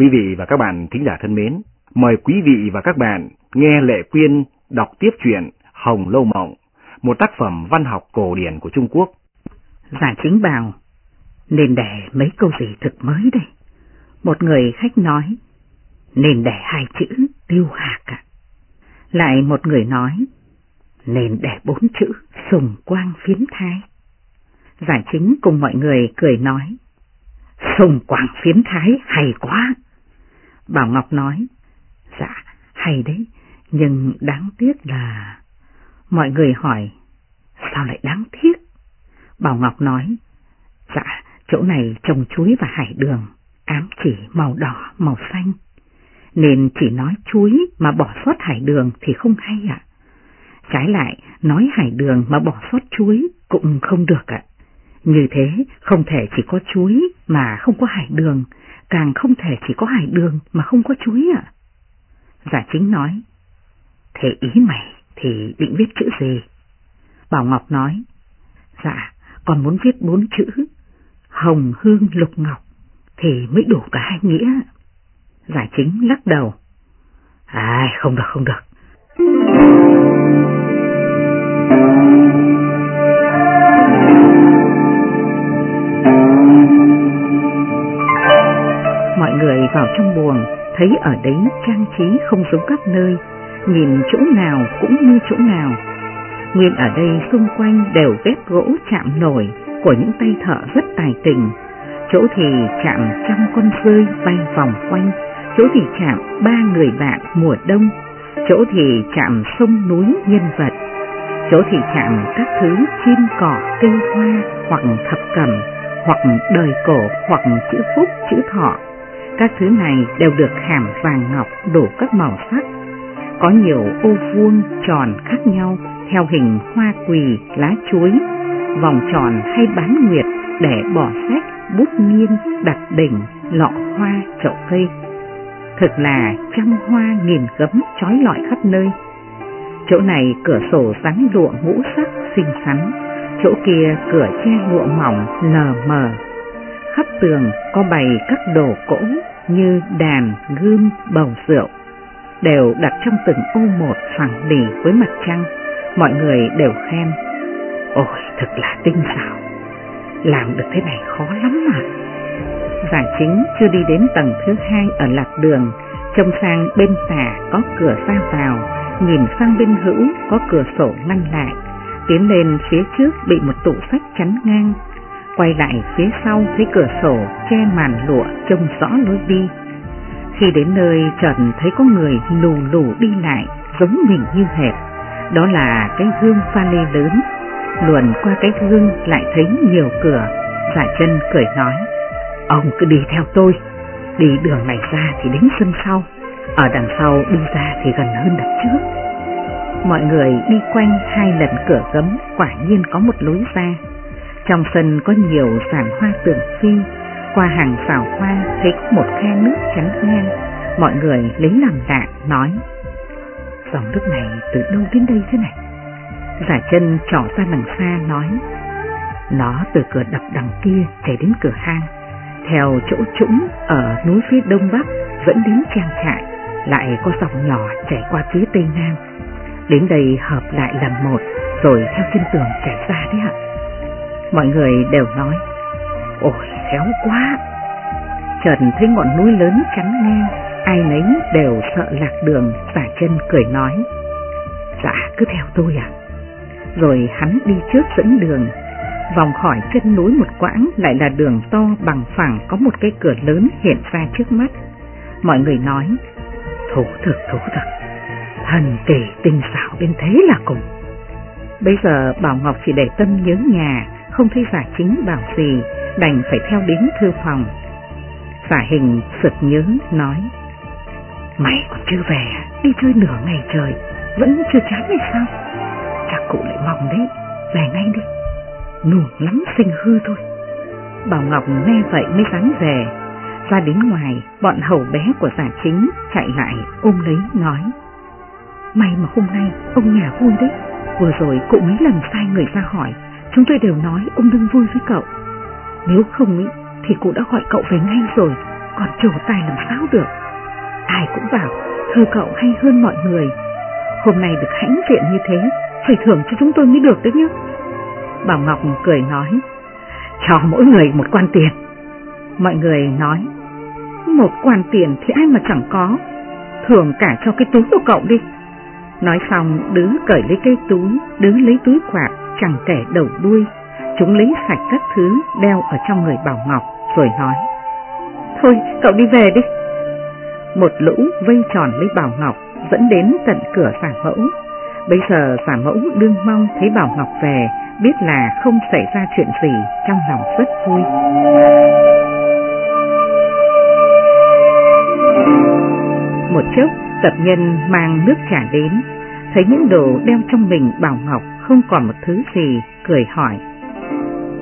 Quý vị và các bạn thính giả thân mến, mời quý vị và các bạn nghe Lệ Quyên đọc tiếp truyện Hồng Lâu Mộng, một tác phẩm văn học cổ điển của Trung Quốc. Giả chính bảo, nên để mấy câu gì thực mới đây. Một người khách nói, nên để hai chữ tiêu hạc à. Lại một người nói, nên để bốn chữ sùng quang phiến thái. Giải chính cùng mọi người cười nói, sùng quang phiến thái hay quá. Bảo Ngọc nói, dạ, hay đấy, nhưng đáng tiếc là... Mọi người hỏi, sao lại đáng tiếc? Bảo Ngọc nói, dạ, chỗ này trồng chuối và hải đường, ám chỉ màu đỏ, màu xanh. Nên chỉ nói chuối mà bỏ sót hải đường thì không hay ạ. Trái lại, nói hải đường mà bỏ sót chuối cũng không được ạ. Như thế, không thể chỉ có chuối mà không có hải đường, càng không thể chỉ có hải đường mà không có chuối ạ. Giả chính nói, thế ý mày thì định viết chữ gì? Bảo Ngọc nói, dạ, còn muốn viết bốn chữ, hồng hương lục ngọc, thì mới đủ cả hai nghĩa. Giả chính lắc đầu, à, không được, không được. Người vào trong buồng, thấy ở đấy trang trí không giống các nơi, nhìn chỗ nào cũng như chỗ nào. Nguyên ở đây xung quanh đều ghép gỗ chạm nổi của những tay thợ rất tài tình, chỗ thì chạm trăm con rơi bay vòng quanh, chỗ thì chạm ba người bạn mùa đông, chỗ thì chạm sông núi nhân vật, chỗ thì chạm các thứ chim cỏ cây hoa hoặc thập cẩm, hoặc đời cổ hoặc chữ phúc chữ thọ. Các thứ này đều được hàm vàng ngọc đủ các màu sắc. Có nhiều ô vuông tròn khác nhau theo hình hoa quỳ, lá chuối, vòng tròn hay bán nguyệt để bỏ sách, bút nghiêng, đặt đỉnh, lọ hoa, chậu cây. Thực là trăm hoa nghìn gấm trói lọi khắp nơi. Chỗ này cửa sổ rắn lụa ngũ sắc xinh xắn, chỗ kia cửa che lụa mỏng lờ mờ. Khắp tường có bày các đồ cỗ như đàn, gươm, bầu rượu, đều đặt trong từng ô một phẳng lì với mặt trăng, mọi người đều khen. Ôi, thật là tinh xảo, làm được thế này khó lắm mà. Giả chính chưa đi đến tầng thứ hai ở lạc đường, trông sang bên tả có cửa ra vào, nhìn sang bên hữu có cửa sổ ngăn lại, tiến lên phía trước bị một tủ sách chắn ngang, quay lại phía sau thấy cửa sổ che màn lụa trông rõ lối đi. Khi đến nơi Trần thấy có người lù lù đi lại giống mình như hệt, đó là cái gương pha lê lớn. Luồn qua cái gương lại thấy nhiều cửa, giả chân cười nói, ông cứ đi theo tôi, đi đường này ra thì đến sân sau, ở đằng sau đi ra thì gần hơn đằng trước. Mọi người đi quanh hai lần cửa gấm quả nhiên có một lối ra. Trong sân có nhiều sản hoa tường phi, qua hàng xào hoa thấy có một khe nước chắn ngang, mọi người lấy làm lạ nói Dòng nước này từ đâu đến đây thế này? Giả chân trỏ ra đằng xa nói Nó từ cửa đập đằng kia chảy đến cửa hang. Theo chỗ trũng ở núi phía đông bắc dẫn đến trang trại Lại có dòng nhỏ chảy qua phía tây nam. Đến đây hợp lại làm một rồi theo trên tường chảy ra đấy ạ. Mọi người đều nói, Ôi, khéo quá. Trần thấy ngọn núi lớn chắn ngang, Ai nấy đều sợ lạc đường Giả chân cười nói Dạ cứ theo tôi ạ. Rồi hắn đi trước dẫn đường, Vòng khỏi chân núi một quãng Lại là đường to bằng phẳng Có một cái cửa lớn hiện ra trước mắt. Mọi người nói Thú thực thú thực, Thần kỳ tinh xảo đến thế là cùng. Bây giờ Bảo Ngọc chỉ để tâm nhớ nhà không thấy giả chính bảo gì, Đành phải theo đến thư phòng. Giả hình sực nhớ, nói, Mày còn chưa về à? Đi chơi nửa ngày trời, Vẫn chưa chán hay sao? Chắc cụ lại mong đấy, Về ngay đi. Nuồng lắm sinh hư thôi. Bảo Ngọc nghe vậy mới dám về. Ra đến ngoài, Bọn hầu bé của giả chính Chạy lại ôm lấy, nói, May mà hôm nay ông nhà vui đấy, Vừa rồi cụ mấy lần sai người ra hỏi Chúng tôi đều nói ông đừng vui với cậu Nếu không ý, thì cụ đã gọi cậu về ngay rồi còn trổ tài làm sao được. Ai cũng bảo thơ cậu hay hơn mọi người. Hôm nay được hãnh diện như thế, phải thưởng cho chúng tôi mới được đấy nhé. Bảo Ngọc cười nói, cho mỗi người một quan tiền. Mọi người nói, một quan tiền thì ai mà chẳng có, thưởng cả cho cái túi của cậu đi. Nói xong đứa cởi lấy cây túi, đứa lấy túi quạt, chẳng kẻ đầu đuôi. Chúng lấy sạch các thứ đeo ở trong người Bảo Ngọc rồi nói. Thôi cậu đi về đi. Một lũ vây tròn lấy Bảo Ngọc dẫn đến tận cửa giả mẫu. Bây giờ giả mẫu đương mong thấy Bảo Ngọc về, biết là không xảy ra chuyện gì trong lòng rất vui. Một chốc, tập nhân mang nước trà đến, thấy những đồ đeo trong mình Bảo Ngọc không còn một thứ gì, cười hỏi.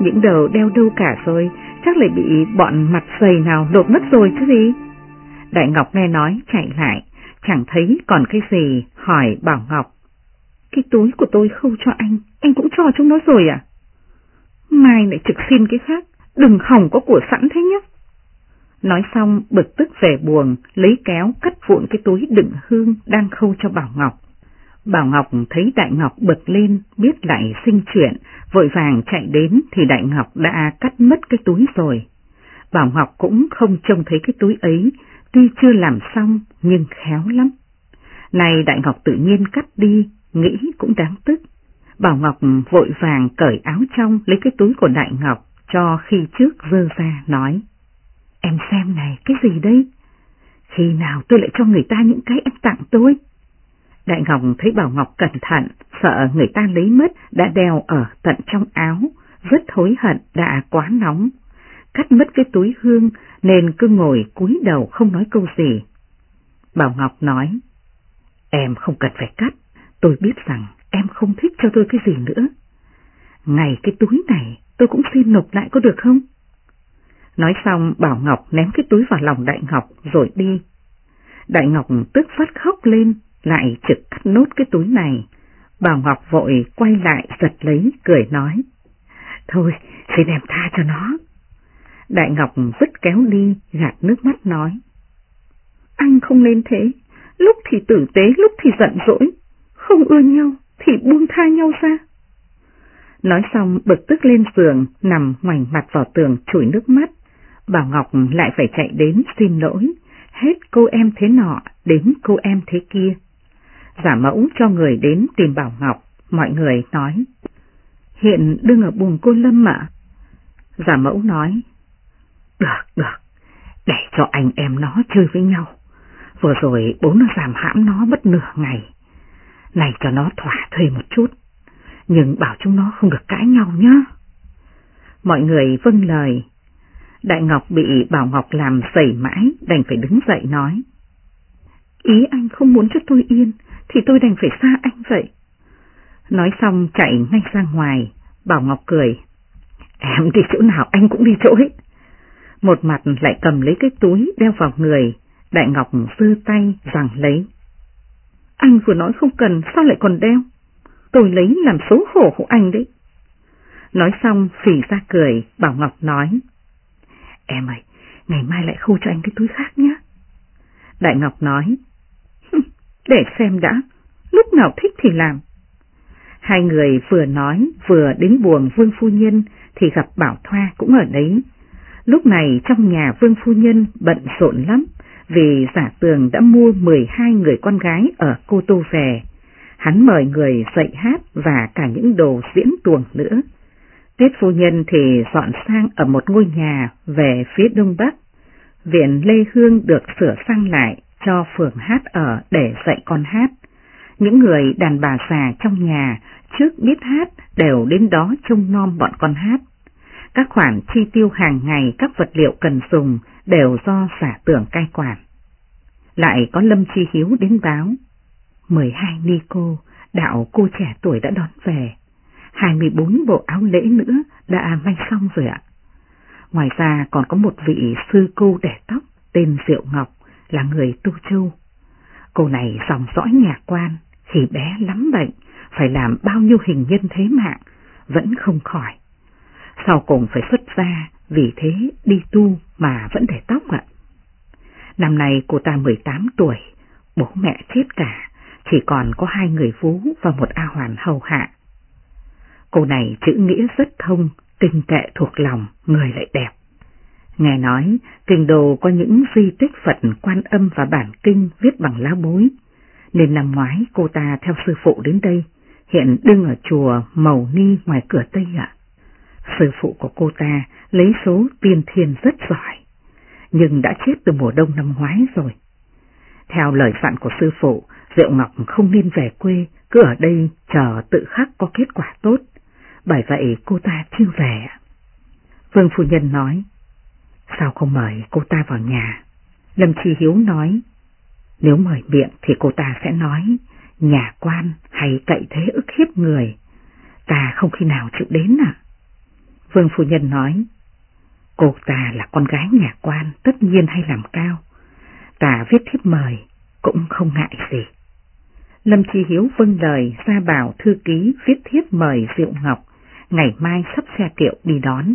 Những đồ đeo đâu cả rồi, chắc lại bị bọn mặt dày nào lột mất rồi chứ gì? Đại Ngọc nghe nói chạy lại, chẳng thấy còn cái gì, hỏi Bảo Ngọc. Cái túi của tôi không cho anh, anh cũng cho chúng nó rồi à? Mai lại trực xin cái khác, đừng hỏng có của sẵn thế nhé. Nói xong bực tức về buồn, lấy kéo cắt vụn cái túi đựng hương đang khâu cho Bảo Ngọc. Bảo Ngọc thấy Đại Ngọc bực lên, biết lại sinh chuyện, vội vàng chạy đến thì Đại Ngọc đã cắt mất cái túi rồi. Bảo Ngọc cũng không trông thấy cái túi ấy, tuy chưa làm xong nhưng khéo lắm. Này Đại Ngọc tự nhiên cắt đi, nghĩ cũng đáng tức. Bảo Ngọc vội vàng cởi áo trong lấy cái túi của Đại Ngọc cho khi trước dơ ra nói. Em xem này, cái gì đây? Khi nào tôi lại cho người ta những cái em tặng tôi? Đại Ngọc thấy Bảo Ngọc cẩn thận, sợ người ta lấy mất đã đeo ở tận trong áo, rất hối hận đã quá nóng. Cắt mất cái túi hương nên cứ ngồi cúi đầu không nói câu gì. Bảo Ngọc nói, em không cần phải cắt, tôi biết rằng em không thích cho tôi cái gì nữa. Ngày cái túi này tôi cũng xin nộp lại có được không? Nói xong Bảo Ngọc ném cái túi vào lòng Đại Ngọc rồi đi. Đại Ngọc tức phát khóc lên, lại trực cắt nốt cái túi này. Bảo Ngọc vội quay lại giật lấy, cười nói. Thôi, xin em tha cho nó. Đại Ngọc vứt kéo đi, gạt nước mắt nói. Anh không nên thế, lúc thì tử tế, lúc thì giận dỗi, không ưa nhau thì buông tha nhau ra. Nói xong bực tức lên giường, nằm ngoảnh mặt vào tường chùi nước mắt. Bảo Ngọc lại phải chạy đến xin lỗi, hết cô em thế nọ đến cô em thế kia. Giả mẫu cho người đến tìm Bảo Ngọc, mọi người nói. Hiện đương ở buồng cô Lâm ạ. Giả mẫu nói. Được, được, để cho anh em nó chơi với nhau. Vừa rồi bố nó giảm hãm nó mất nửa ngày. Này cho nó thỏa thuê một chút, nhưng bảo chúng nó không được cãi nhau nhá. Mọi người vâng lời, Đại Ngọc bị Bảo Ngọc làm sẩy mãi, đành phải đứng dậy nói. Ý anh không muốn cho tôi yên, thì tôi đành phải xa anh vậy. Nói xong chạy ngay ra ngoài, Bảo Ngọc cười. Em đi chỗ nào anh cũng đi chỗ ấy. Một mặt lại cầm lấy cái túi đeo vào người, Đại Ngọc giơ tay rằng lấy. Anh vừa nói không cần, sao lại còn đeo? Tôi lấy làm xấu hổ của anh đấy. Nói xong phỉ ra cười, Bảo Ngọc nói. Em ơi, ngày mai lại khâu cho anh cái túi khác nhé. Đại Ngọc nói, để xem đã, lúc nào thích thì làm. Hai người vừa nói vừa đến buồng Vương Phu Nhân thì gặp Bảo Thoa cũng ở đấy. Lúc này trong nhà Vương Phu Nhân bận rộn lắm vì giả tường đã mua 12 người con gái ở Cô Tô về. Hắn mời người dạy hát và cả những đồ diễn tuồng nữa. tết phu nhân thì dọn sang ở một ngôi nhà về phía đông bắc. Viện Lê Hương được sửa sang lại cho phường hát ở để dạy con hát. Những người đàn bà già trong nhà trước biết hát đều đến đó trông nom bọn con hát. Các khoản chi tiêu hàng ngày các vật liệu cần dùng đều do giả tưởng cai quản. Lại có Lâm Chi Hiếu đến báo. 12 ni cô, đạo cô trẻ tuổi đã đón về 24 bộ áo lễ nữa đã may xong rồi ạ. Ngoài ra còn có một vị sư cô đẻ tóc tên Diệu Ngọc là người Tu Châu. Cô này dòng dõi nhà quan, khi bé lắm bệnh, phải làm bao nhiêu hình nhân thế mạng, vẫn không khỏi. Sau cùng phải xuất ra, vì thế đi tu mà vẫn để tóc ạ. Năm nay cô ta 18 tuổi, bố mẹ chết cả, chỉ còn có hai người vú và một A Hoàn hầu hạ. Cô này chữ nghĩa rất thông, tinh tệ thuộc lòng, người lại đẹp. Nghe nói, kinh đồ có những di tích Phật quan âm và bản kinh viết bằng lá bối, nên năm ngoái cô ta theo sư phụ đến đây, hiện đương ở chùa mầu Ni ngoài cửa Tây ạ. Sư phụ của cô ta lấy số tiên thiên rất giỏi, nhưng đã chết từ mùa đông năm ngoái rồi. Theo lời dặn của sư phụ, Diệu Ngọc không nên về quê, cứ ở đây chờ tự khắc có kết quả tốt, bởi vậy cô ta chưa về. Vương Phu Nhân nói, sao không mời cô ta vào nhà? Lâm Chi Hiếu nói, nếu mời miệng thì cô ta sẽ nói, nhà quan hay cậy thế ức hiếp người, ta không khi nào chịu đến à? Vương Phu Nhân nói, cô ta là con gái nhà quan, tất nhiên hay làm cao, ta viết thiếp mời cũng không ngại gì. Lâm Chi Hiếu vâng lời ra bảo thư ký viết thiếp mời Diệu Ngọc, ngày mai sắp xe kiệu đi đón.